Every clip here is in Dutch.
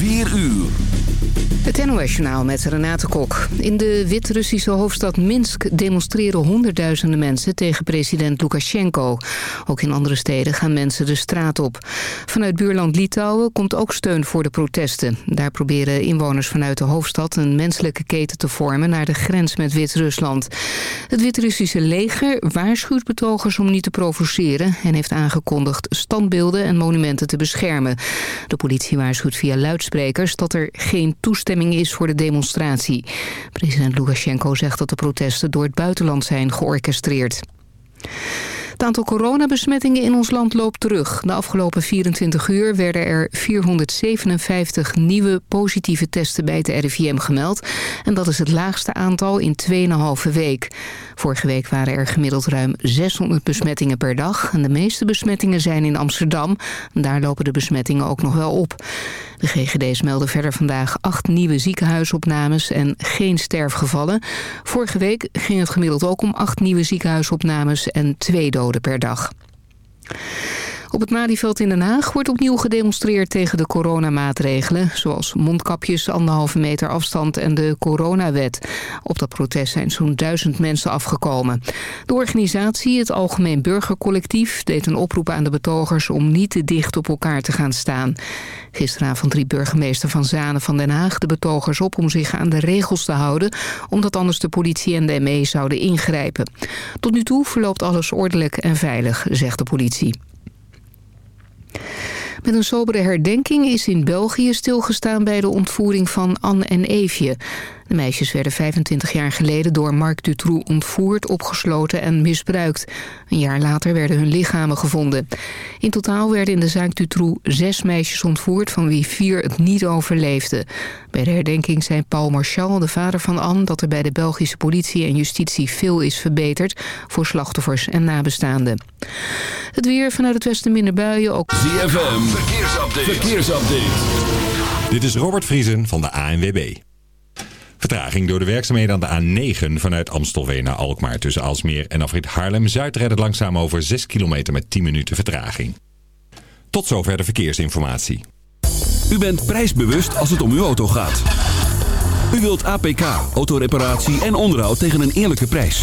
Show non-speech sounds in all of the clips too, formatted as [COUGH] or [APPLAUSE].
4 uur. Het NOS-journaal met Renate Kok. In de Wit-Russische hoofdstad Minsk demonstreren honderdduizenden mensen tegen president Lukashenko. Ook in andere steden gaan mensen de straat op. Vanuit buurland Litouwen komt ook steun voor de protesten. Daar proberen inwoners vanuit de hoofdstad een menselijke keten te vormen naar de grens met Wit-Rusland. Het Wit-Russische leger waarschuwt betogers om niet te provoceren en heeft aangekondigd standbeelden en monumenten te beschermen. De politie waarschuwt via luidsprekers dat er geen toestemming is voor de demonstratie. President Lukashenko zegt dat de protesten door het buitenland zijn georchestreerd. Het aantal coronabesmettingen in ons land loopt terug. De afgelopen 24 uur werden er 457 nieuwe positieve testen bij het RIVM gemeld. En dat is het laagste aantal in 2,5 week. Vorige week waren er gemiddeld ruim 600 besmettingen per dag. En de meeste besmettingen zijn in Amsterdam. Daar lopen de besmettingen ook nog wel op. De GGD's melden verder vandaag acht nieuwe ziekenhuisopnames en geen sterfgevallen. Vorige week ging het gemiddeld ook om acht nieuwe ziekenhuisopnames en twee doden per dag. Op het Malieveld in Den Haag wordt opnieuw gedemonstreerd tegen de coronamaatregelen... zoals mondkapjes, anderhalve meter afstand en de coronawet. Op dat protest zijn zo'n duizend mensen afgekomen. De organisatie, het Algemeen Burgercollectief... deed een oproep aan de betogers om niet te dicht op elkaar te gaan staan. Gisteravond riep burgemeester Van Zanen van Den Haag de betogers op... om zich aan de regels te houden... omdat anders de politie en de ME zouden ingrijpen. Tot nu toe verloopt alles ordelijk en veilig, zegt de politie. Met een sobere herdenking is in België stilgestaan bij de ontvoering van Anne en Eefje. De meisjes werden 25 jaar geleden door Marc Dutroux ontvoerd, opgesloten en misbruikt. Een jaar later werden hun lichamen gevonden. In totaal werden in de zaak Dutroux zes meisjes ontvoerd, van wie vier het niet overleefden. Bij de herdenking zei Paul Marchal, de vader van Anne, dat er bij de Belgische politie en justitie veel is verbeterd voor slachtoffers en nabestaanden. Het weer vanuit het westen minder buien. Ook... ZFM, verkeersupdate. verkeersupdate. Dit is Robert Vriesen van de ANWB. Vertraging door de werkzaamheden aan de A9 vanuit Amstelveen naar Alkmaar tussen Alsmeer en afrit Haarlem-Zuid het langzaam over 6 kilometer met 10 minuten vertraging. Tot zover de verkeersinformatie. U bent prijsbewust als het om uw auto gaat. U wilt APK, autoreparatie en onderhoud tegen een eerlijke prijs.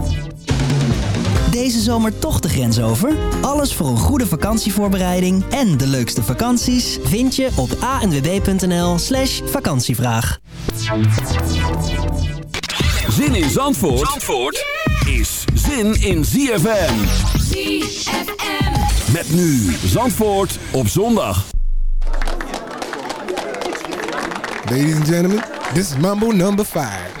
deze zomer toch de grens over? Alles voor een goede vakantievoorbereiding en de leukste vakanties vind je op anwb.nl/slash vakantievraag. Zin in Zandvoort, Zandvoort is zin in ZFM. ZFM. Met nu Zandvoort op zondag. Ladies and gentlemen, this is Mambo number 5.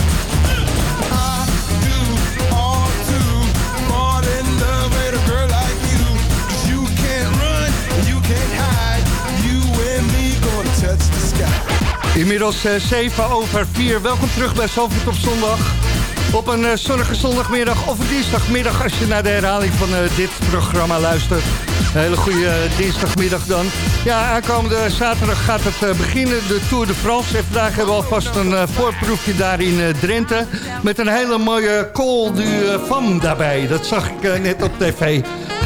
Inmiddels eh, 7 over 4. Welkom terug bij Zalvoort op zondag. Op een eh, zonnige zondagmiddag of een dinsdagmiddag als je naar de herhaling van eh, dit programma luistert. Een hele goede dinsdagmiddag dan. Ja, aankomende zaterdag gaat het beginnen, de Tour de France. En vandaag hebben we alvast een voorproefje daar in Drenthe. Met een hele mooie Col du daarbij. Dat zag ik net op tv.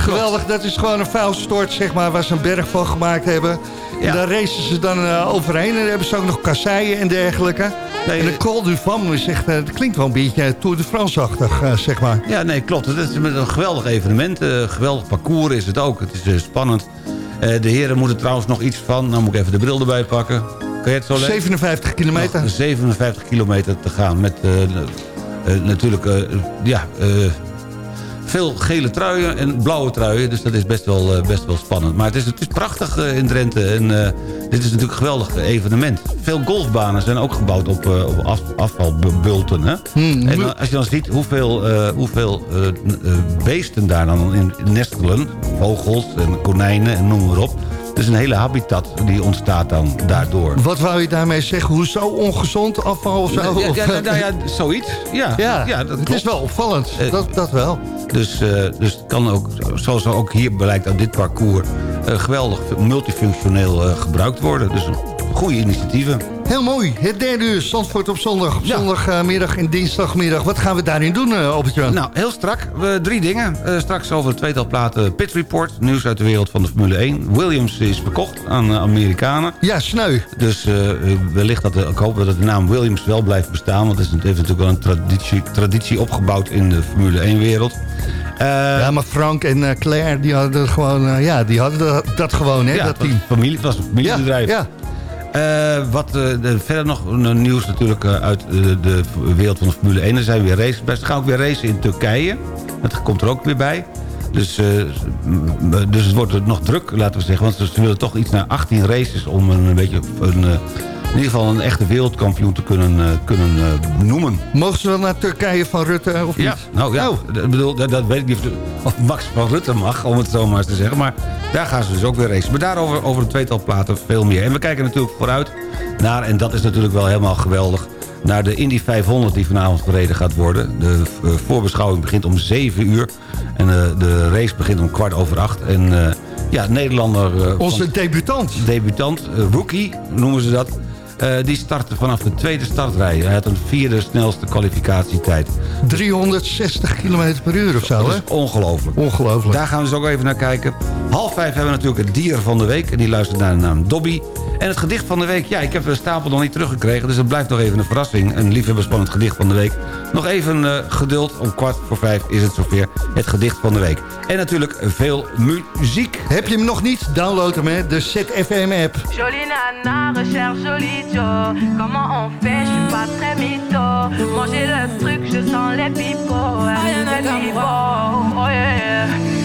Geweldig, dat is gewoon een vuilstort zeg maar, waar ze een berg van gemaakt hebben. En daar racen ze dan eh, overheen. En dan hebben ze ook nog kasseien en dergelijke. Nee, en de Col du is echt, eh, het klinkt wel een beetje eh, Tour de France-achtig, zeg maar. Ja, nee, klopt. Het is een geweldig evenement. geweldig parcours is het ook. Het is spannend. De heren moeten trouwens nog iets van... Nou moet ik even de bril erbij pakken. Kan je het zo lezen? 57 kilometer. Nog 57 kilometer te gaan. Met natuurlijk ja, veel gele truien en blauwe truien. Dus dat is best wel, eh, best wel spannend. Maar het is, het is prachtig eh, in Drenthe. En eh, dit is natuurlijk een geweldig evenement. Veel golfbanen zijn ook gebouwd op, op af, afvalbulten. Hè? Hmm. En dan- als je dan ziet hoeveel, eh, hoeveel beesten daar dan in nestelen. Vogels en konijnen en noem maar op. Het is een hele habitat die ontstaat dan daardoor. Wat wou je daarmee zeggen? Hoezo ongezond afval of zo? Ja, ja, ja, nou ja, [LAUGHS] zoiets. Ja, ja, ja dat het is wel opvallend. Eh, dat, dat wel. Dus, eh, dus het kan ook, zoals ook hier blijkt uit dit parcours... eh, geweldig multifunctioneel gebruikt worden. Dus goede initiatieven. Heel mooi. Het derde uur, Zandvoort op zondag. Op Ja. zondagmiddag en dinsdagmiddag. Wat gaan we daarin doen, uh, Albert-Jan? Nou, heel strak. We, drie dingen. Eh, straks over het tweetal platen Pit Report. Nieuws uit de wereld van de Formule 1. Williams is verkocht aan eh, Amerikanen. Ja, sneu. Dus eh, wellicht dat de, ik hoop dat de naam Williams wel blijft bestaan. Want het heeft natuurlijk wel een traditie, traditie opgebouwd in de Formule 1-wereld. ja, maar Frank en eh, Claire, die hadden gewoon, eh, ja, die hadden dat, dat gewoon, hè, ja, dat team. familie, het was een familiebedrijf. Ja, Eh, wat eh, de- verder nog nieuws natuurlijk eh, uit de, de wereld van de Formule 1. Er zijn weer races bij. Ze gaan ook weer racen in Turkije. Dat komt er ook weer bij. Dus, dus het wordt nog druk, laten we zeggen. Want ze willen toch iets naar 18 races om een, beetje... Een, in ieder geval een echte wereldkampioen te kunnen, eh, kunnen eh, noemen. Mogen ze wel naar Turkije van Rutte of Ja, niet? nou ja, Oh. dat, bedoel, dat, dat weet ik niet of, of Max van Rutte mag, om het zo maar eens te zeggen. Maar daar gaan ze dus ook weer racen. Maar daarover over een tweetal platen veel meer. En we kijken natuurlijk vooruit naar, en dat is natuurlijk wel helemaal geweldig... naar de Indy 500 die vanavond verreden gaat worden. De eh, voorbeschouwing begint om 7 uur. En eh, de race begint om kwart over acht. En eh, ja, Nederlander... eh, Onze debutant. debutant, eh, rookie noemen ze dat... eh, die startte vanaf de tweede startrij. Hij had een vierde snelste kwalificatietijd. 360 km per uur of zo, Dat hè? is ongelooflijk. Ongelooflijk. Daar gaan we dus ook even naar kijken. Half vijf hebben we natuurlijk het dier van de week. En die luistert naar de naam Dobby. En het gedicht van de week, ja, ik heb de stapel nog niet teruggekregen... dus het blijft nog even een verrassing. Een liefhebberspannend gedicht van de week. Nog even uh, geduld, om kwart voor vijf is het zover het gedicht van de week. En natuurlijk veel muziek. Heb je hem nog niet? Download hem, hè, de ZFM-app. Jolie nana, recherche jolie Joe. Comment on fait, je suis pas très mytho. Manger le truc, je sens les pipots. Les pipots, oh yeah.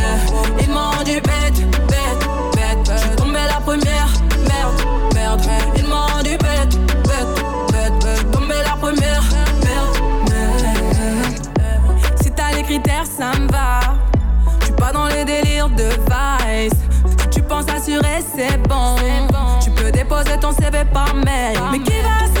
délires de vice. Tu penses assurer, c'est bon. Tu peux déposer ton CV par mail. Mais qui va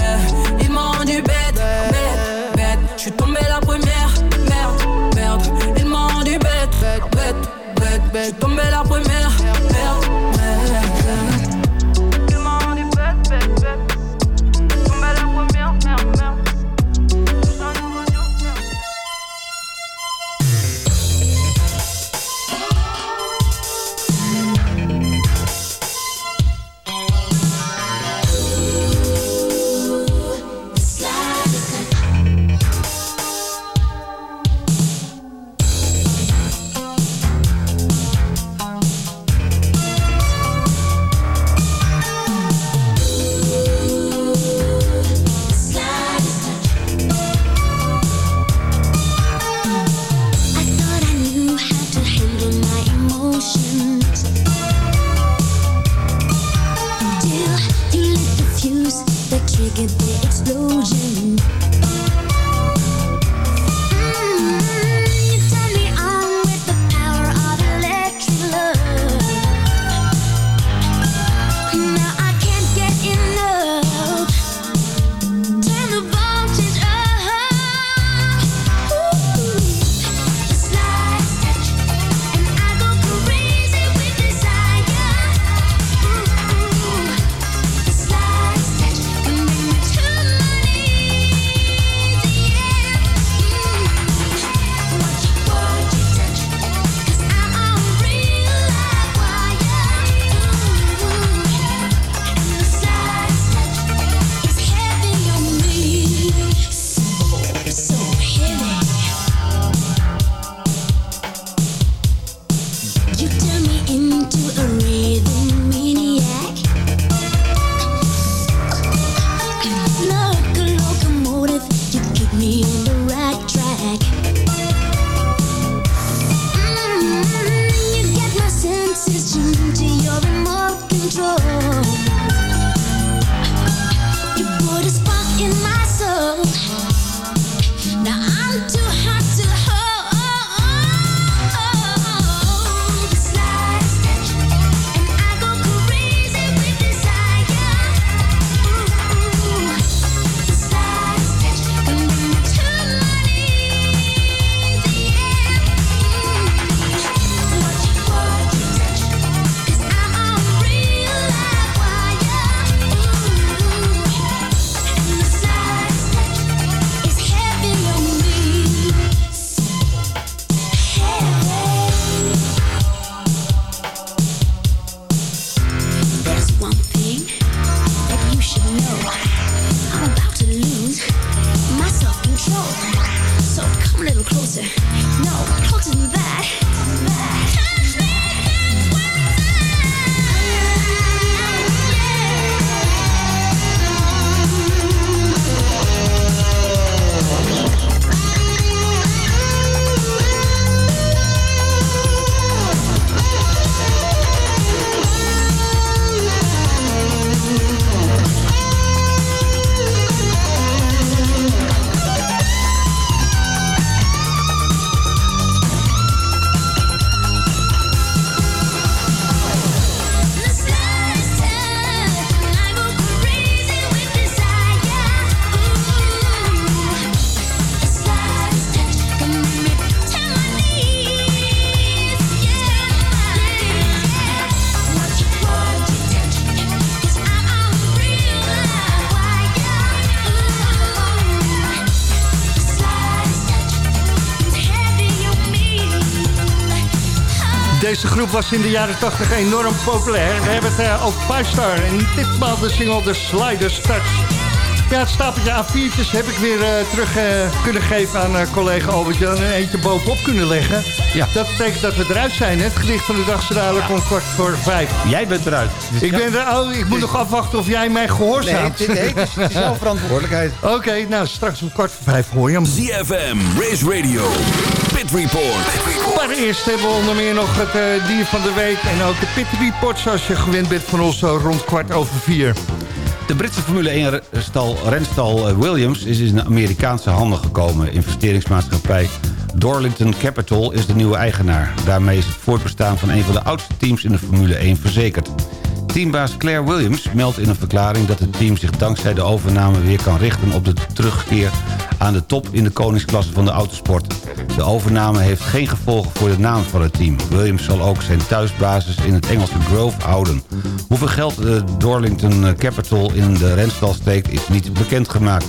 Bête. Je la groep was in de jaren 80 enorm populair. We hebben het eh, over Five Star en ditmaal de single The Sliders Touch. Ja, het stapeltje A4'tjes heb ik weer eh, terug eh, kunnen geven aan collega Albert-Jan... en eentje bovenop kunnen leggen. Ja. Dat betekent dat we eruit zijn. hè? Het gedicht van de dag zo dadelijk om kwart voor vijf. Jij bent eruit. Dus Ik, ja- ben er, oh, ik moet nog afwachten of jij mij gehoorzaamt. Nee, dit- nee, het is- het is jouw [LAUGHS] verantwoordelijkheid. Oké, nou straks om kwart voor vijf hoor je hem. ZFM, Race Radio, Pit Report. Maar eerst hebben we onder meer nog het eh, dier van de week... en ook de Pit Report zoals je gewend bent van ons zo rond kwart over vier. De Britse Formule 1-stal renstal eh, Williams is in Amerikaanse handen gekomen. Investeringsmaatschappij Dorlington Capital is de nieuwe eigenaar. Daarmee is het voortbestaan van een van de oudste teams in de Formule 1 verzekerd. Teambaas Claire Williams meldt in een verklaring dat het team zich dankzij de overname weer kan richten op de terugkeer aan de top in de koningsklasse van de autosport. De overname heeft geen gevolgen voor de naam van het team. Williams zal ook zijn thuisbasis in het Engelse Grove houden. Hoeveel geld de Dorlington Capital in de renstal steekt is niet bekendgemaakt.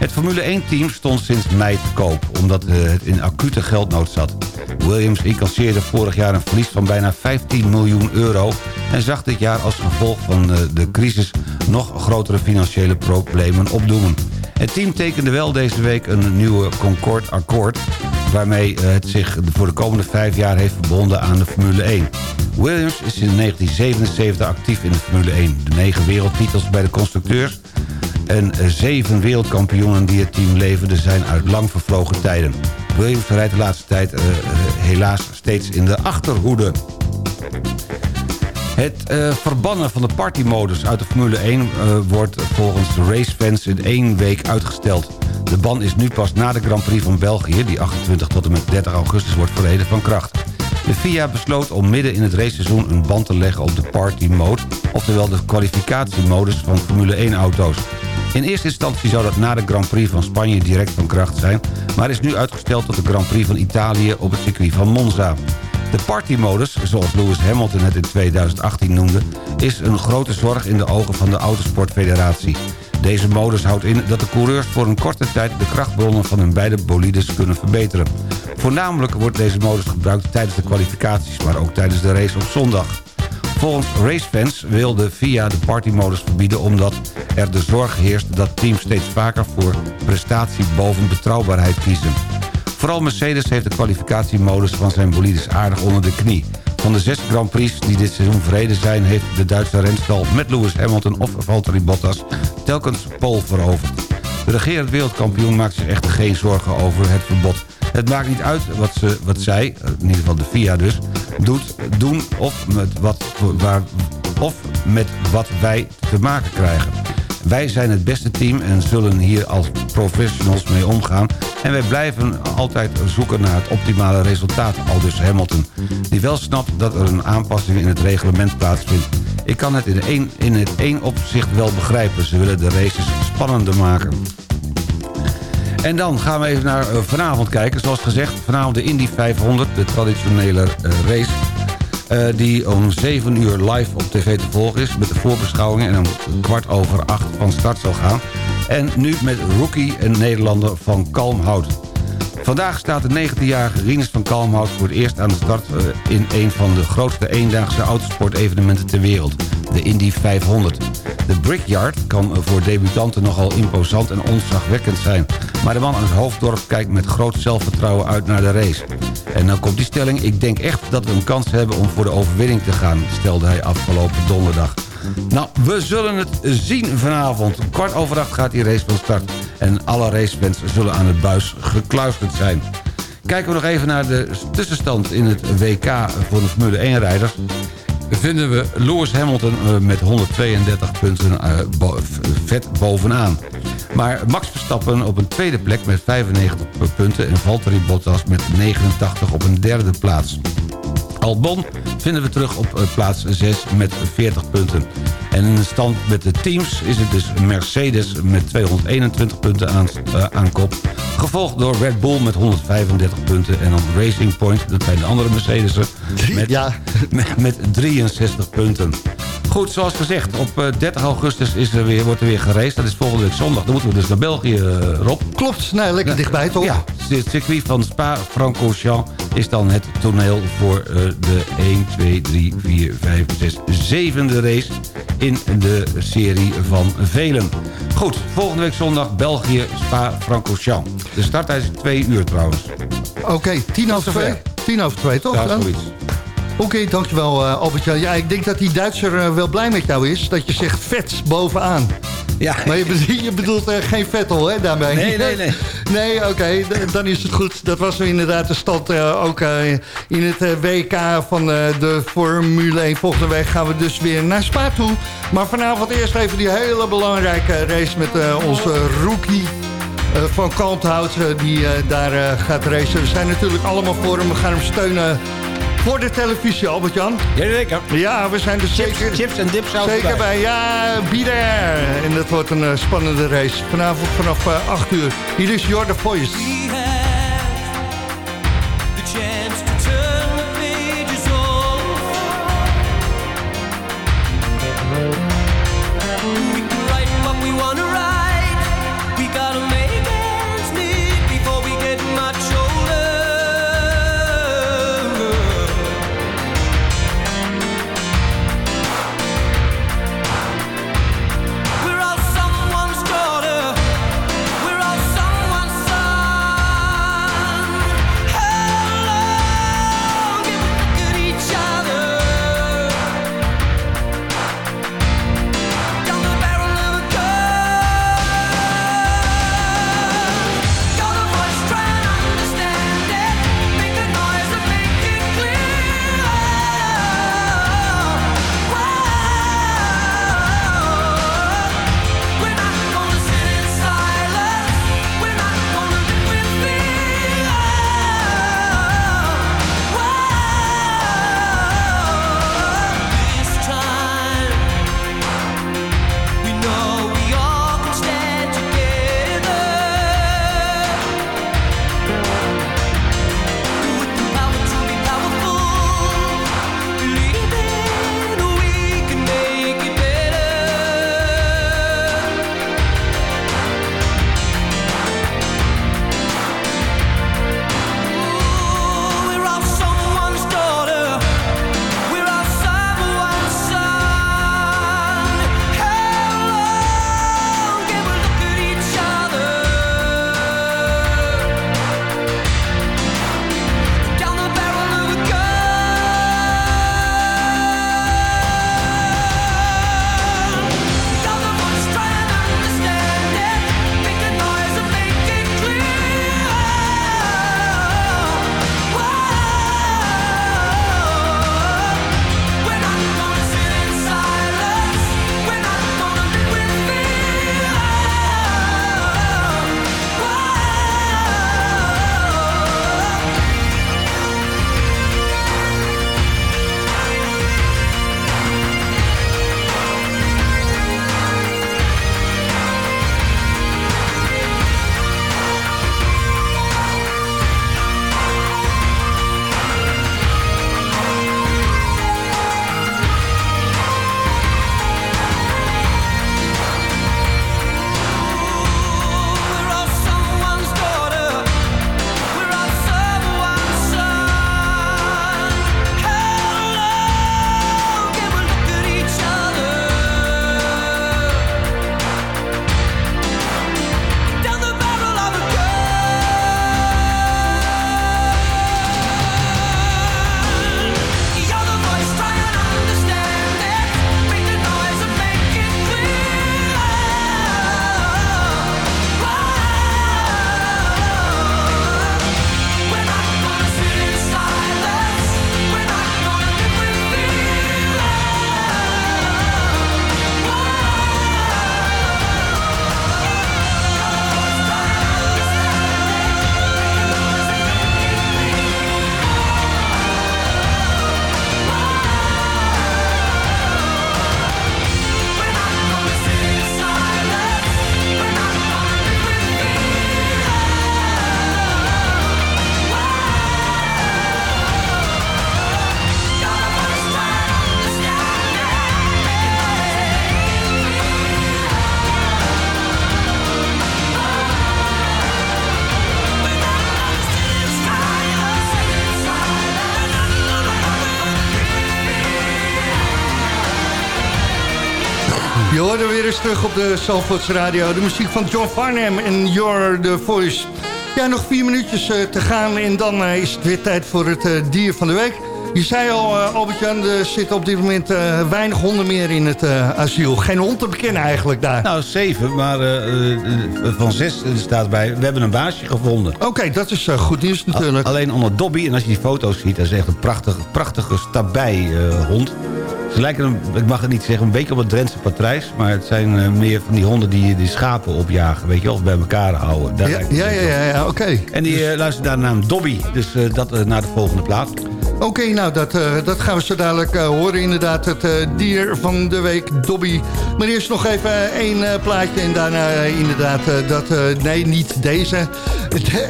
Het Formule 1-team stond sinds mei te koop, omdat eh, het in acute geldnood zat. Williams incasseerde vorig jaar een verlies van bijna 15 miljoen euro... en zag dit jaar als gevolg van eh, de crisis nog grotere financiële problemen opdoemen. Het team tekende wel deze week een nieuwe Concord-akkoord... waarmee eh, het zich voor de komende vijf jaar heeft verbonden aan de Formule 1. Williams is in 1977 actief in de Formule 1. De negen wereldtitels bij de constructeurs en eh, zeven wereldkampioenen die het team leverden zijn uit lang vervlogen tijden. Williams rijdt de laatste tijd helaas steeds in de achterhoede. Het eh, verbannen van de partymodus uit de Formule 1 eh, wordt volgens de racefans in één week uitgesteld. De ban is nu pas na de Grand Prix van België, die 28 tot en met 30 augustus wordt verreden, van kracht. De FIA besloot om midden in het raceseizoen een ban te leggen op de party mode... oftewel de kwalificatiemodus van Formule 1-auto's. In eerste instantie zou dat na de Grand Prix van Spanje direct van kracht zijn... maar is nu uitgesteld tot de Grand Prix van Italië op het circuit van Monza. De partymodus, zoals Lewis Hamilton het in 2018 noemde... is een grote zorg in de ogen van de Autosportfederatie. Deze modus houdt in dat de coureurs voor een korte tijd... de krachtbronnen van hun beide bolides kunnen verbeteren. Voornamelijk wordt deze modus gebruikt tijdens de kwalificaties... maar ook tijdens de race op zondag. Volgens racefans wil de FIA de partymodus verbieden... omdat er de zorg heerst dat teams steeds vaker voor prestatie boven betrouwbaarheid kiezen. Vooral Mercedes heeft de kwalificatiemodus van zijn bolides aardig onder de knie. Van de zes Grand Prix die dit seizoen verreden zijn... heeft de Duitse renstal met Lewis Hamilton of Valtteri Bottas telkens pole veroverd. De regerend wereldkampioen maakt zich echter geen zorgen over het verbod. Het maakt niet uit wat, ze, wat zij, in ieder geval de FIA dus, doet, doen of met, wat, waar, of met wat wij te maken krijgen. Wij zijn het beste team en zullen hier als professionals mee omgaan. En wij blijven altijd zoeken naar het optimale resultaat, aldus Hamilton. Die wel snapt dat er een aanpassing in het reglement plaatsvindt. Ik kan het in, in het één opzicht wel begrijpen. Ze willen de races spannender maken. En dan gaan we even naar eh, vanavond kijken. Zoals gezegd, vanavond de Indy 500, de traditionele eh, race... eh, die om 7 uur live op tv te volgen is... met de voorbeschouwingen en om kwart over acht van start zal gaan. En nu met rookie en Nederlander van Kalmhout. Vandaag staat de 19-jarige Rinus van Kalmhout voor het eerst aan de start... eh, in een van de grootste eendaagse autosportevenementen ter wereld. De Indy 500. De Brickyard kan voor debutanten nogal imposant en ontzagwekkend zijn. Maar de man uit hoofddorp kijkt met groot zelfvertrouwen uit naar de race. En dan komt die stelling, ik denk echt dat we een kans hebben om voor de overwinning te gaan... stelde hij afgelopen donderdag. Nou, we zullen het zien vanavond. Kwart over acht gaat die race van start. En alle racefans zullen aan het buis gekluisterd zijn. Kijken we nog even naar de tussenstand in het WK voor de Formule 1-rijders vinden we Lewis Hamilton eh, met 132 punten eh, vet bovenaan. Maar Max Verstappen op een tweede plek met 95 punten... en Valtteri Bottas met 89 op een derde plaats. Albon vinden we terug op eh, plaats 6 met 40 punten. En in de stand met de teams is het dus Mercedes met 221 punten aan, eh, aan kop. Gevolgd door Red Bull met 135 punten. En dan Racing Point, dat zijn de andere Mercedes'en, [LAUGHS] met, met, met 63 punten. Goed, zoals gezegd, op eh, 30 augustus is er weer, wordt er weer geraced. Dat is volgende week zondag. Dan moeten we dus naar België, eh, Rob. Klopt, nou, lekker dichtbij toch? Ja, het circuit van Spa-Francorchamps is dan het toneel voor eh, de 1, 2, 3, 4, 5, 6, zevende race in de serie van velen. Goed, volgende week zondag België, Spa-Francorchamps. De starttijd is 2 uur trouwens. Oké, tien over twee. Tien over twee, toch? Ja, zoiets. Oké, dankjewel uh, Albert-Jan. Ja, ik denk dat die Duitser eh, wel blij met jou is. Dat je zegt vet bovenaan. Ja. Maar je, bedoelt- je bedoelt eh, geen Vettel, hè, daarmee? Nee, nee, nee. [LAUGHS] Nee, oké, dan is het goed. Dat was inderdaad de stand eh, ook eh, in het eh, WK van eh, de Formule 1. Volgende week gaan we dus weer naar Spa toe. Maar vanavond eerst even die hele belangrijke race met eh, onze rookie... eh, van Kalmthout, eh, die eh, daar eh, gaat racen. We zijn natuurlijk allemaal voor hem. We gaan hem steunen voor de televisie, Albert-Jan. Jazeker. Ja, we zijn er Chips, zeker, chips en dips zeker bij. Ja, be there. En dat wordt een eh, spannende race. Vanavond vanaf eh, 8 uur. Hier is The Voice. Je hoorde weer eens terug op de Zalvoorts Radio. De muziek van John Farnham en You're the Voice. Ja, nog vier minuutjes eh, te gaan en dan eh, is het weer tijd voor het eh, dier van de week. Je zei al, Albert-Jan, er zitten op dit moment weinig honden meer in het asiel. Geen hond te bekennen eigenlijk daar. Nou, zeven, maar van zes staat bij... We hebben een baasje gevonden. Oké, dat is goed nieuws natuurlijk. Alleen onder Dobby, en als je die foto's ziet... dat is echt een prachtige, prachtige stabij hond. Lijken, een, ik mag het niet zeggen, een beetje op het Drentse patrijs... maar het zijn eh, meer van die honden die, die schapen opjagen, weet je wel... of bij elkaar houden. Daar Ja, ja, ja, ja, ja, oké. En die eh, luistert naar de naam Dobby, dus eh, dat naar de volgende plaat. Oké, nou, dat, eh, dat gaan we zo dadelijk eh, horen. Inderdaad, het eh, dier van de week, Dobby. Maar eerst nog even [LAUGHS] één plaatje en daarna inderdaad dat... nee, niet deze.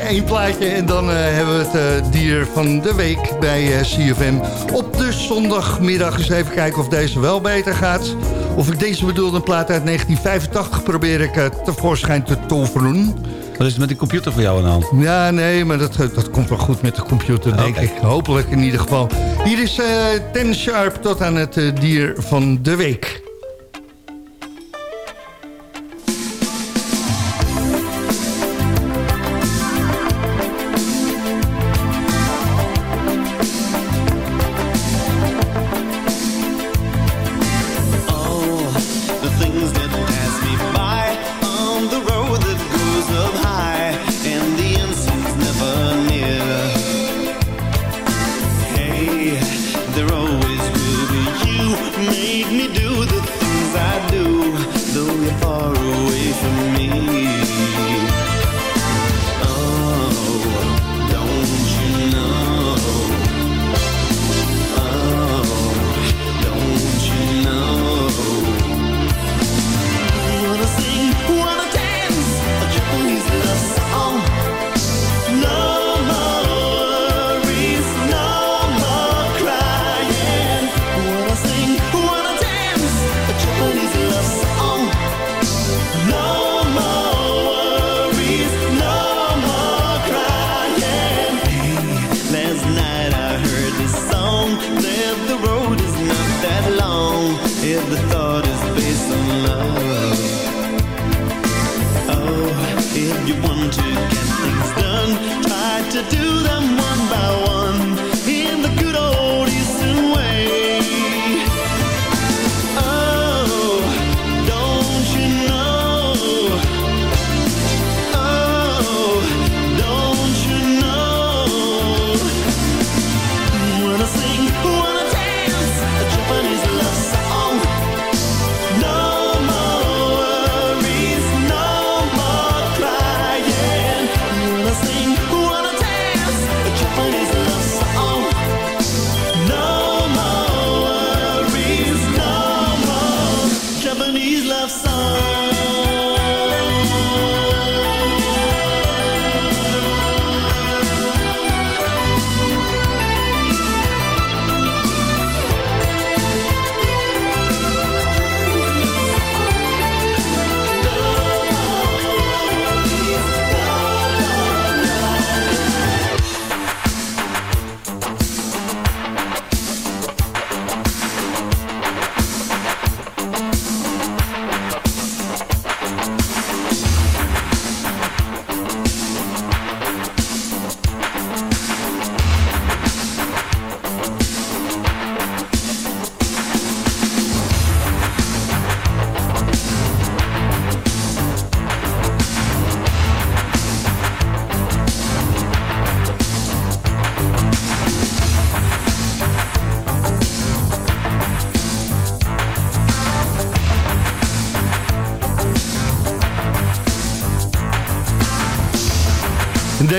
Eén plaatje en dan hebben we het dier van de week bij CFM. Op de zondagmiddag eens even kijken of deze wel beter gaat. Of ik deze bedoelde plaat uit 1985 probeer ik tevoorschijn te toveren. Wat is er met die computer voor jou aan de hand? Ja, nee, maar dat, dat komt wel goed met de computer, denk ik. Hopelijk in ieder geval. Hier is eh Ten Sharp tot aan het eh, dier van de week.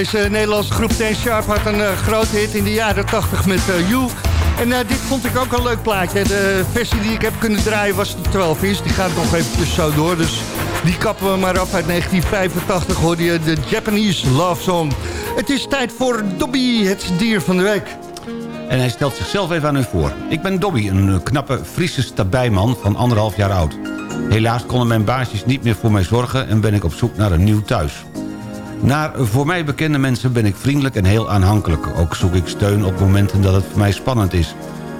Deze Nederlandse groep Ten Sharp had een eh, grote hit in de jaren 80 met eh, You. En eh, dit vond ik ook een leuk plaatje. De versie die ik heb kunnen draaien was de 12 inch. Die gaat nog eventjes zo door. Dus die kappen we maar af uit 1985. Hoorde je de Japanese Love Song. Het is tijd voor Dobby, het dier van de week. En hij stelt zichzelf even aan u voor. Ik ben Dobby, een knappe Friese stabijman van anderhalf jaar oud. Helaas konden mijn baasjes niet meer voor mij zorgen... en ben ik op zoek naar een nieuw thuis. Naar voor mij bekende mensen ben ik vriendelijk en heel aanhankelijk. Ook zoek ik steun op momenten dat het voor mij spannend is.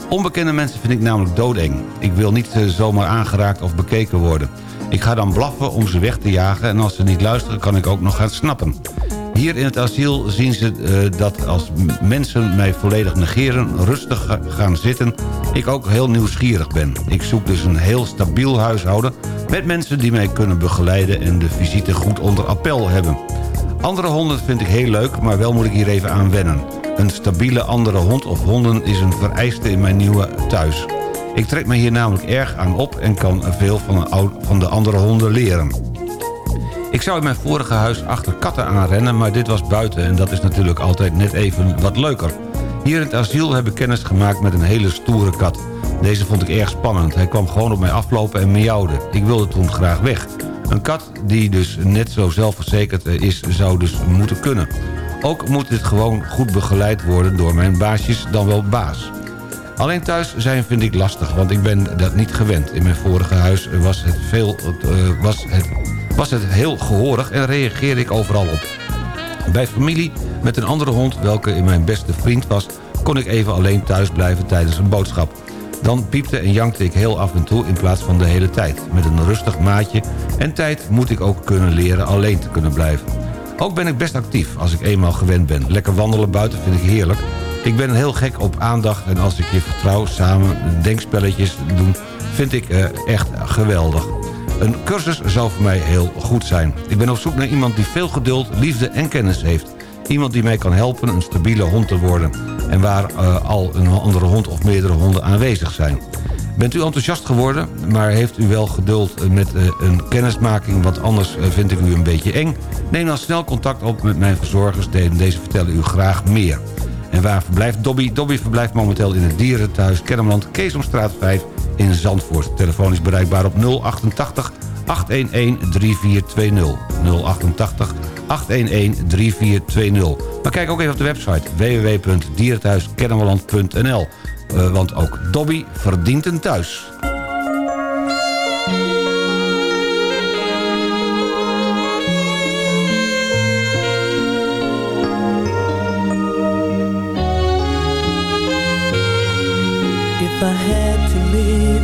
Onbekende mensen vind ik namelijk doodeng. Ik wil niet eh, zomaar aangeraakt of bekeken worden. Ik ga dan blaffen om ze weg te jagen... en als ze niet luisteren kan ik ook nog gaan snappen. Hier in het asiel zien ze eh, dat als mensen mij volledig negeren... rustig ga- gaan zitten, ik ook heel nieuwsgierig ben. Ik zoek dus een heel stabiel huishouden... met mensen die mij kunnen begeleiden... en de visite goed onder appel hebben. Andere honden vind ik heel leuk, maar wel moet ik hier even aan wennen. Een stabiele andere hond of honden is een vereiste in mijn nieuwe thuis. Ik trek me hier namelijk erg aan op en kan veel van, de andere honden leren. Ik zou in mijn vorige huis achter katten aanrennen, maar dit was buiten... en dat is natuurlijk altijd net even wat leuker. Hier in het asiel heb ik kennis gemaakt met een hele stoere kat. Deze vond ik erg spannend. Hij kwam gewoon op mij aflopen en miauwde. Ik wilde toen graag weg. Een kat die dus net zo zelfverzekerd is, zou dus moeten kunnen. Ook moet dit gewoon goed begeleid worden door mijn baasjes, dan wel baas. Alleen thuis zijn vind ik lastig, want ik ben dat niet gewend. In mijn vorige huis was het, veel, eh, was het, was het heel gehoorig en reageerde ik overal op. Bij familie met een andere hond, welke mijn beste vriend was... kon ik even alleen thuis blijven tijdens een boodschap. Dan piepte en jankte ik heel af en toe in plaats van de hele tijd. Met een rustig maatje en tijd moet ik ook kunnen leren alleen te kunnen blijven. Ook ben ik best actief als ik eenmaal gewend ben. Lekker wandelen buiten vind ik heerlijk. Ik ben heel gek op aandacht en als ik je vertrouw samen denkspelletjes doen... vind ik eh, echt geweldig. Een cursus zou voor mij heel goed zijn. Ik ben op zoek naar iemand die veel geduld, liefde en kennis heeft. Iemand die mij kan helpen een stabiele hond te worden. En waar eh, al een andere hond of meerdere honden aanwezig zijn. Bent u enthousiast geworden, maar heeft u wel geduld eh, met eh, een kennismaking... want anders vind ik u een beetje eng? Neem dan snel contact op met mijn verzorgers. De- Deze vertellen u graag meer. En waar verblijft Dobby? Dobby verblijft momenteel in het dierenthuis Kennemerland... Keesomstraat 5 in Zandvoort. Telefoon is bereikbaar op 088 811 3420. 088 811 3420. Maar kijk ook even op de website www.dierenthuiskennemerland.nl. Eh, want ook Dobby verdient een thuis. If I had to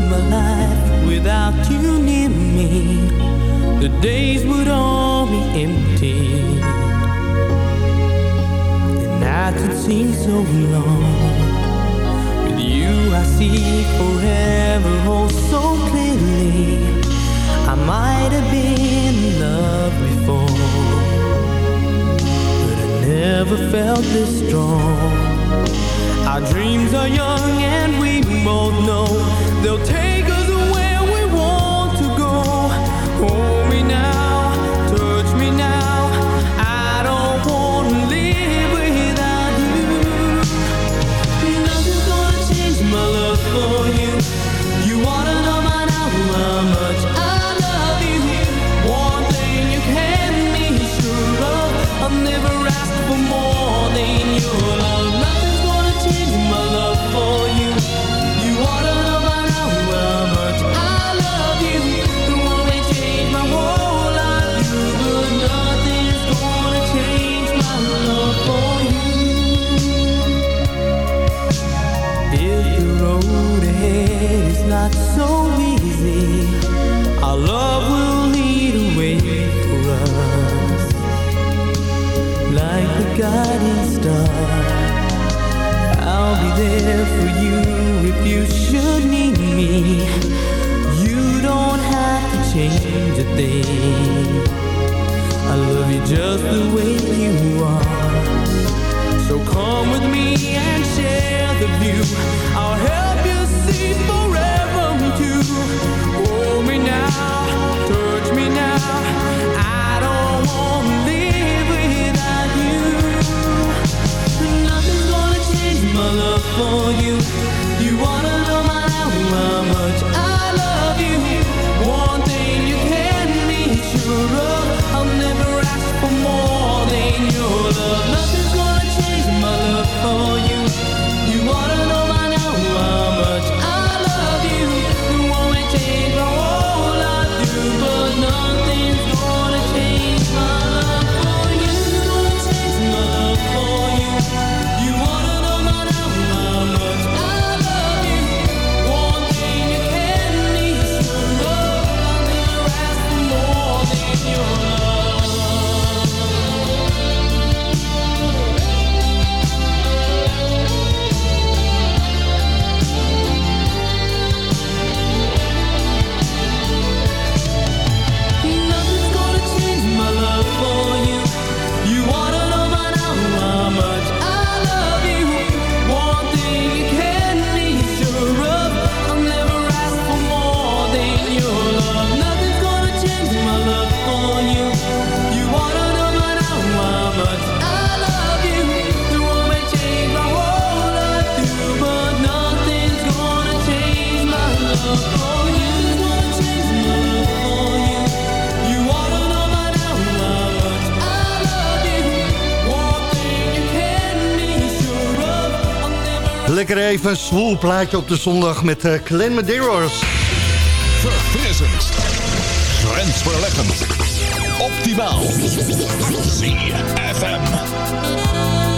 my life without you near me, the days would all nights would seem so long. With you, I see forever oh so clearly. I might have been in love before, but I never felt this strong. Our dreams are young and we both know they'll take guiding star, I'll be there for you if you should need me. You don't have to change a thing. I love you just the way you are. So come with me lekker even een zwoel plaatje op de zondag met eh, uh, Clan Medeiros. Verfrissend. Grensverleggend. Optimaal. Zie FM.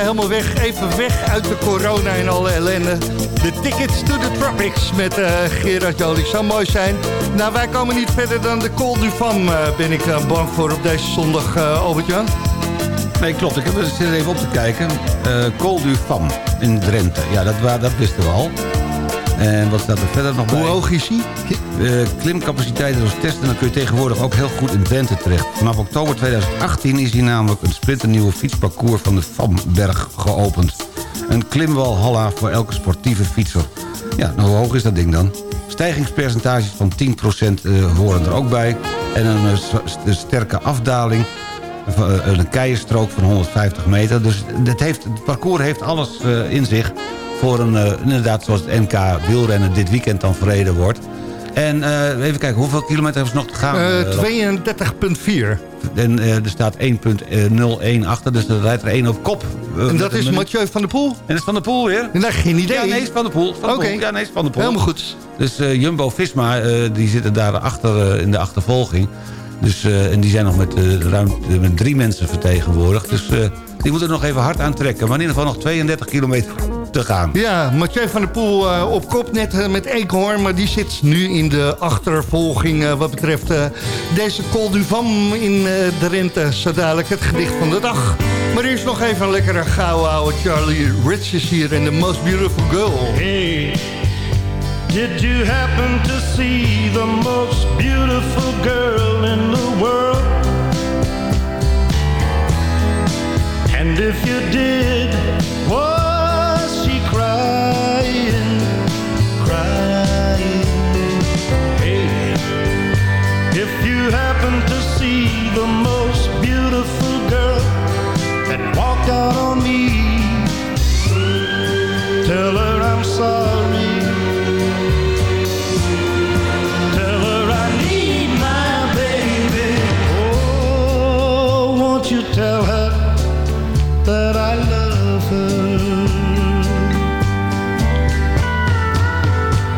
helemaal weg, even weg uit de corona en alle ellende. De Tickets to the Tropics met eh, Gerard Jolie zou mooi zijn. Nou, wij komen niet verder dan de Col du eh, ben ik eh, bang voor op deze zondag, Albert-Jan. Nee, klopt. Ik heb er even op te kijken. Col du in Drenthe. Ja, dat, dat wisten we al. En wat staat er verder nog bij? Hoe hoog is hij? Eh, klimcapaciteiten als testen, dan kun je tegenwoordig ook heel goed in Drenthe terecht. Vanaf oktober 2018 is hier namelijk een splinternieuwe fietsparcours van de Famberg geopend. Een klimwalhalla voor elke sportieve fietser. Ja, nou, hoe hoog is dat ding dan? Stijgingspercentages van 10% eh, horen er ook bij. En een eh, sterke afdaling. Een keienstrook van 150 meter. Dus het, heeft, het parcours heeft alles in zich voor een, eh, inderdaad zoals het NK wielrennen dit weekend dan verreden wordt. En eh, even kijken, hoeveel kilometer hebben ze nog te gaan? Eh, eh, Rob? 32,4. En er staat 1.01 achter, dus er rijdt er één op kop. En dat is Mathieu van der Poel? En dat is Van der Poel weer? Nee, geen idee. Ja, nee, is Van der Poel. Oké. Poel. Ja, nee, is Van der Poel. Helemaal goed. Dus Jumbo-Visma, die zitten daar achter in de achtervolging. Dus, en die zijn nog met, ruim met drie mensen vertegenwoordigd. Dus die moeten nog even hard aan trekken. Maar in ieder geval nog 32 kilometer te gaan. Ja, Mathieu van der Poel eh, op kop net eh, met Eekhoorn... maar die zit nu in de achtervolging eh, wat betreft deze Col du Vam in eh Drenthe. Zo dadelijk het gedicht van de dag. Maar eerst nog even een lekkere gouden oude Charlie Rich is hier in The Most Beautiful Girl. Hey, did you happen to see the most beautiful girl in the world? And if you did, was out on me, tell her I'm sorry. Tell her I need my baby. Oh, won't you tell her that I love her?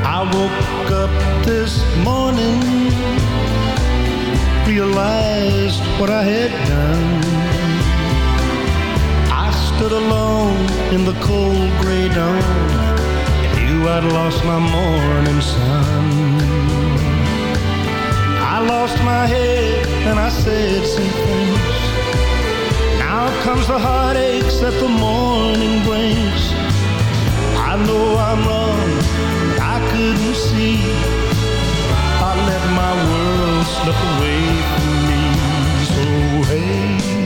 I woke up this morning, realized what I had alone in the cold gray dawn I knew I'd lost my morning sun. I lost my head and I said some things. Now comes the heartaches that the morning brings. I know I'm wrong, but I couldn't see. I let my world slip away from me. So hey,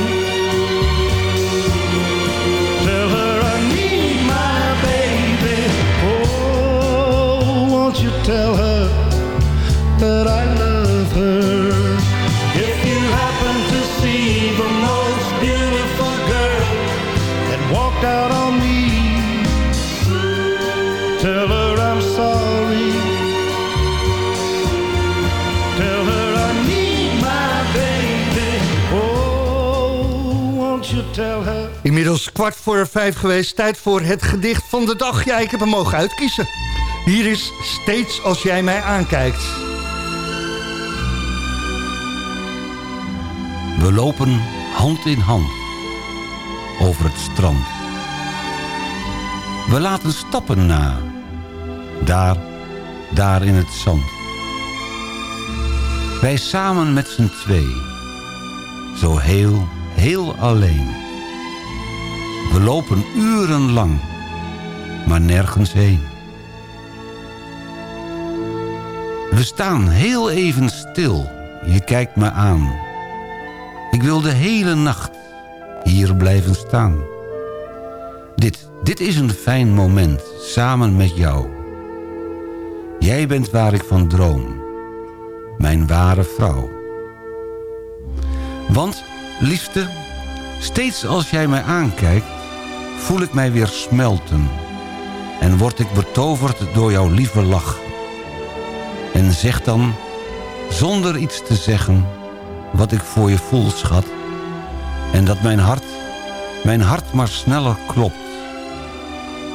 Tell her that I love her? If you happen to see the most beautiful girl that walked out on me, tell her I'm sorry. Tell her I need my baby. Oh, won't you tell her? Inmiddels kwart voor vijf geweest. Tijd voor het gedicht van de dag. Ja, ik heb hem mogen uitkiezen. Hier is Steeds als jij mij aankijkt. We lopen hand in hand over het strand. We laten stappen na, daar, daar in het zand. Wij samen met z'n twee, zo heel, heel alleen. We lopen urenlang, maar nergens heen. We staan heel even stil, je kijkt me aan. Ik wil de hele nacht hier blijven staan. Dit, dit is een fijn moment, samen met jou. Jij bent waar ik van droom. Mijn ware vrouw. Want, liefste, steeds als jij mij aankijkt... voel ik mij weer smelten. En word ik betoverd door jouw lieve lach. En zeg dan, zonder iets te zeggen wat ik voor je voel, schat. En dat mijn hart mijn hart maar sneller klopt.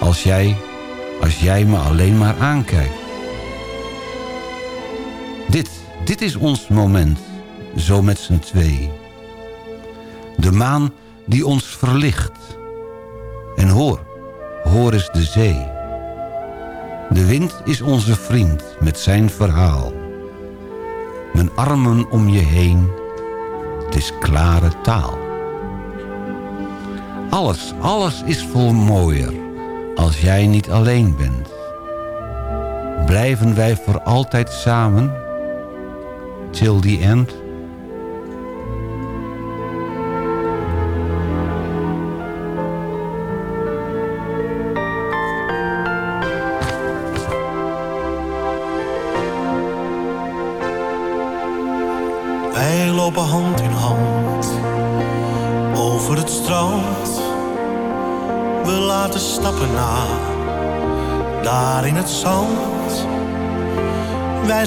Als jij, als jij me alleen maar aankijkt. Dit, dit is ons moment, zo met z'n twee. De maan die ons verlicht. En hoor, hoor is de zee. De wind is onze vriend met zijn verhaal. Mijn armen om je heen, het is klare taal. Alles, alles is veel mooier als jij niet alleen bent. Blijven wij voor altijd samen, till the end...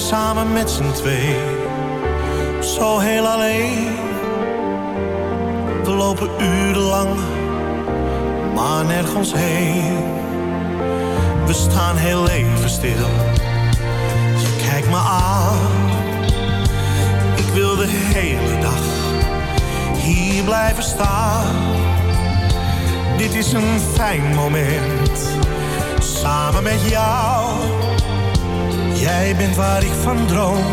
Samen met z'n twee, zo heel alleen. We lopen urenlang, maar nergens heen. We staan heel even stil, je kijkt me aan. Ik wil de hele dag hier blijven staan. Dit is een fijn moment, samen met jou. Jij bent waar ik van droom,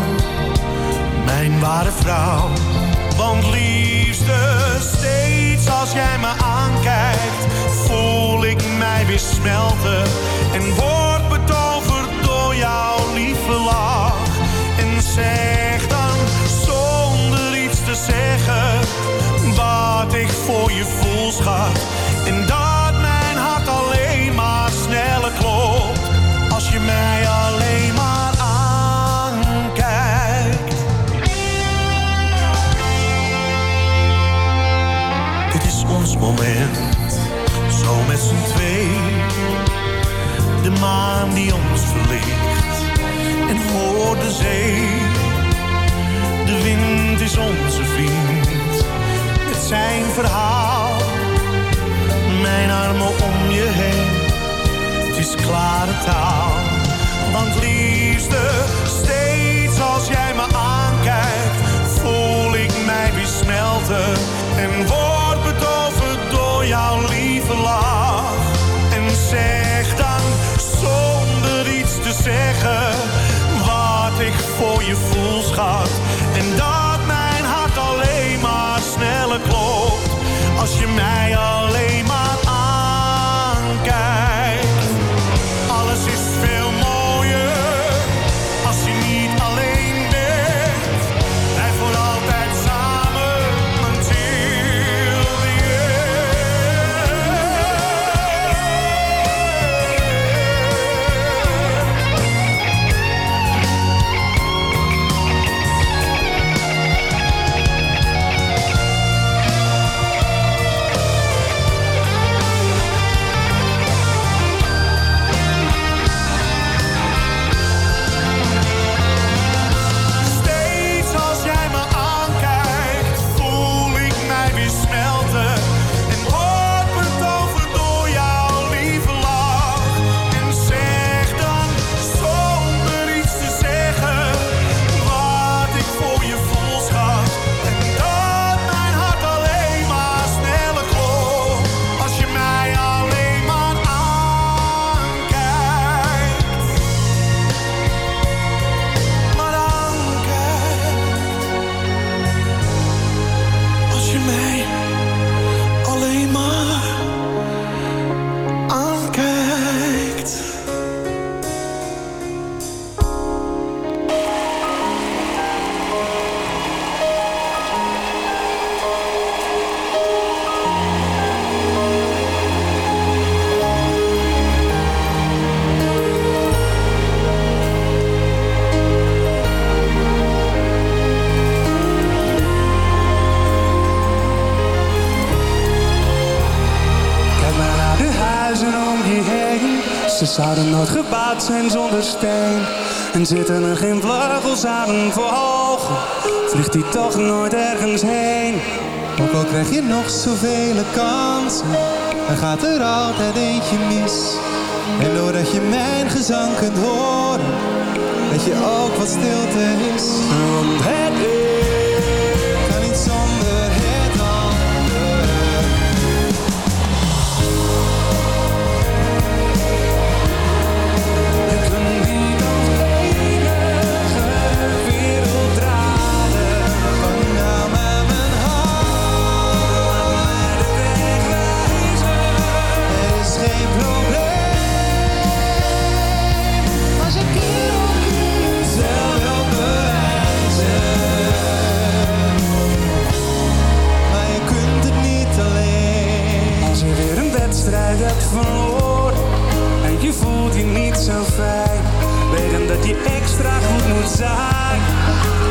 mijn ware vrouw. Want liefste, steeds als jij me aankijkt, voel ik mij weer smelten. En word betoverd door jouw lieve lach. En zeg dan zonder iets te zeggen wat ik voor je voel, schat. En als je mij alleen maar aankijkt. Dit is ons moment, zo met z'n twee. De maan die ons verlicht en hoor de zee. De wind is onze vriend met zijn verhaal. Mijn armen om je heen, klare taal. Want liefste, steeds als jij me aankijkt, voel ik mij weer smelten. En word betoverd door jouw lieve lach. En zeg dan zonder iets te zeggen wat ik voor je voel, schat. En dat mijn hart alleen maar sneller klopt als je mij alleen maar aankijkt. Zijn zonder steen. En zitten er geen vleugels aan voor ogen, vliegt hij toch nooit ergens heen. Ook al krijg je nog zoveel kansen, dan gaat er altijd eentje mis. En doordat je mijn gezang kunt horen, weet je ook wat stilte is. Want het een en je voelt je niet zo fijn, weten dat je extra goed moet zijn.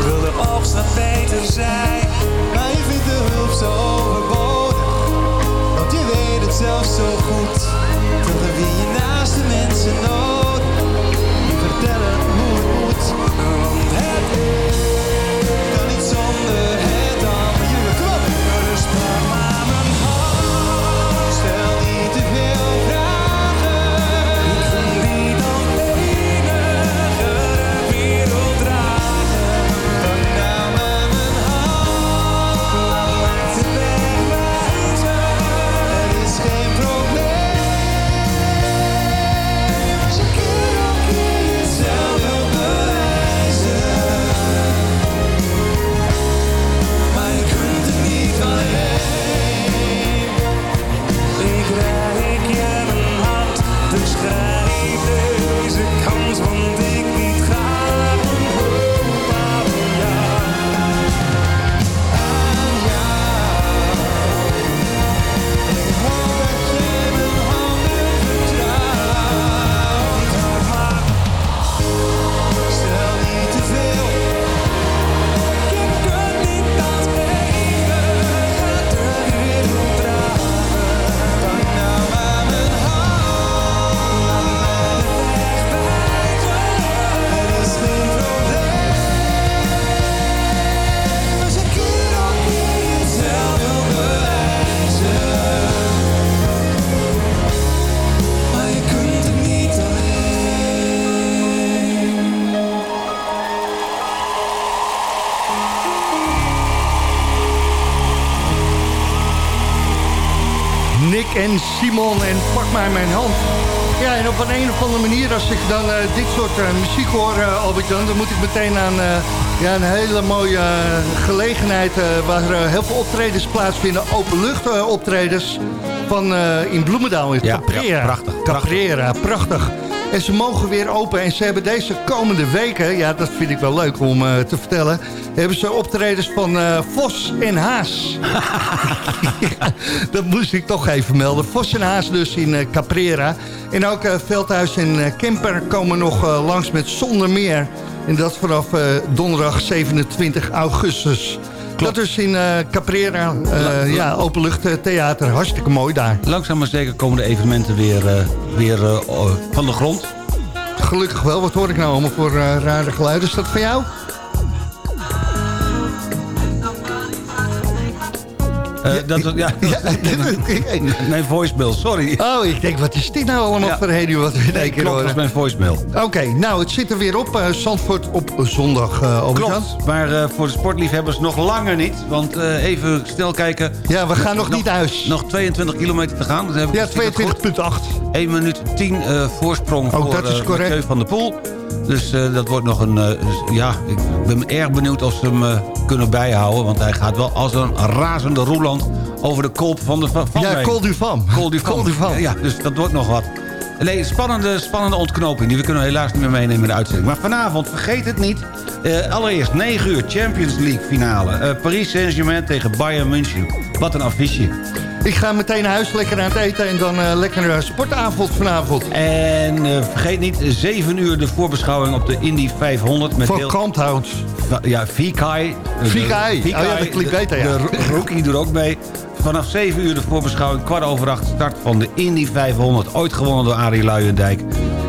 Wil de wat beter zijn, maar je vindt de hulp zo overbodig, want je weet het zelf zo goed. Toch heb je je naaste mensen nodig, mijn hand. Ja, en op een, een of andere manier, als ik dan eh, dit soort eh, muziek hoor, eh, Albert Jan, dan moet ik meteen aan ja, een hele mooie gelegenheid waar heel veel optredens plaatsvinden, openlucht optredens van in Bloemendaal in Ja, Caprera. prachtig, Caprera, prachtig. En ze mogen weer open en ze hebben deze komende weken, ja dat vind ik wel leuk om eh, te vertellen, hebben ze optredens van eh, Vos en Haas. [LAUGHS] Ja, dat moest ik toch even melden. Vos en Haas dus in eh, Caprera. En ook Veldhuis en Kemper komen nog langs met Zonder Meer. En dat vanaf donderdag 27 augustus. Dat is in eh, Caprera, eh, ja, openluchttheater. Hartstikke mooi daar. Langzaam maar zeker komen de evenementen weer, weer eh, oh, van de grond. Gelukkig wel. Wat hoor ik nou allemaal voor eh, rare geluiden? Is dat van jou? Eh, dat, ja, mijn voicemail, sorry. Oh, ik denk, wat is dit nou allemaal Ja. voor radio wat we in één keer dat is mijn voicemail. Oké, nou, het zit er weer op. eh, Zandvoort op zondag, Albert-Jan. Klopt, maar voor de sportliefhebbers nog langer niet. Want even snel kijken. Ja, we gaan nog niet huis. Nog 22 kilometer te gaan. Dat heb ik Ja, zie ik het goed? 22,8. 1 minuut 10 eh, voorsprong Ook voor dat is correct. Mathieu van der Poel. Dus eh, dat wordt nog een... eh, dus, ja, ik ben erg benieuwd of ze hem eh, kunnen bijhouden. Want hij gaat wel als een razende roeland over de kolp van de van Ja. Col du Vam. Col du Vam. Ja, dus dat wordt nog wat. Nee, spannende, spannende ontknoping. Die we kunnen helaas niet meer meenemen in de uitzending. Maar vanavond, vergeet het niet. allereerst 9 uur Champions League finale. Paris Saint-Germain tegen Bayern München. Wat een affiche. Ik ga meteen naar huis lekker aan het eten en dan eh, lekker een sportavond vanavond. En eh, vergeet niet, 7 uur de voorbeschouwing op de Indy 500. Met Van deel- Kamphout. Ja, Vikai. De- Vikai. Oh ja, dat klinkt de- beter, ja. De ro- rookie doet ook mee. Vanaf 7 uur de voorbeschouwing, kwart over acht start van de Indy 500. Ooit gewonnen door Arie Luijendijk.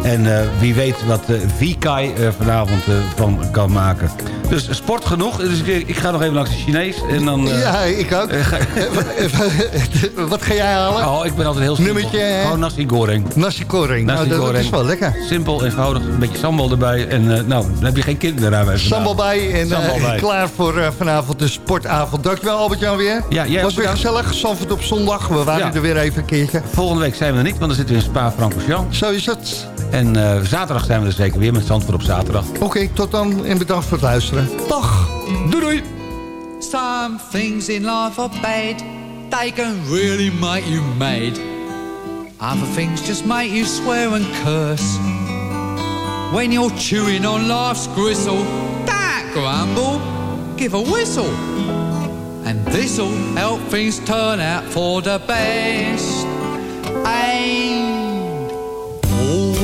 En eh, wie weet wat eh Vikai er vanavond van kan maken. Dus sport genoeg. Dus ik, ik ga nog even langs de Chinees. En dan, Ja, ik ook. ga- [LAUGHS] Wat ga jij halen? oh, ik ben altijd heel simpel. Nummertje? Gewoon nasi goreng. Nasi goreng. Nasi nou, dat, is wel lekker. Simpel, eenvoudig. Een beetje sambal erbij. En nou, dan heb je geen kinderen vandaag. Sambal bij en Sambal bij. klaar voor vanavond de sportavond. Dankjewel Albert-Jan weer. Ja, jij Was weer gezellig. Zandvoort op zondag. We waren Ja. er weer even een keertje. Volgende week zijn we er niet, want dan zitten we in Spa-Francorchamps. Zo is het. En eh, zaterdag zijn we er zeker weer met Zandvoort op zaterdag. Oké, tot dan en bedankt voor het luisteren. Dag. Doei doei. Some things in life are bad. They can really make you mad. Other things just make you swear and curse. When you're chewing on life's gristle, don't grumble, give a whistle. And this'll help things turn out for the best. And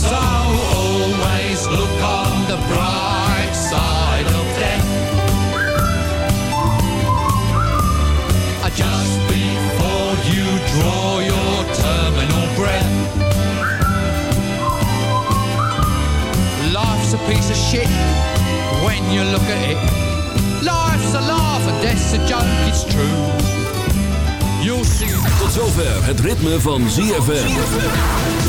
So always look on the bright side of death. Uh, Just before you draw your terminal breath. Life's a piece of shit when you look at it. Life's a laugh and death's a joke, it's true. You'll see. Tot zover het ritme van ZFM.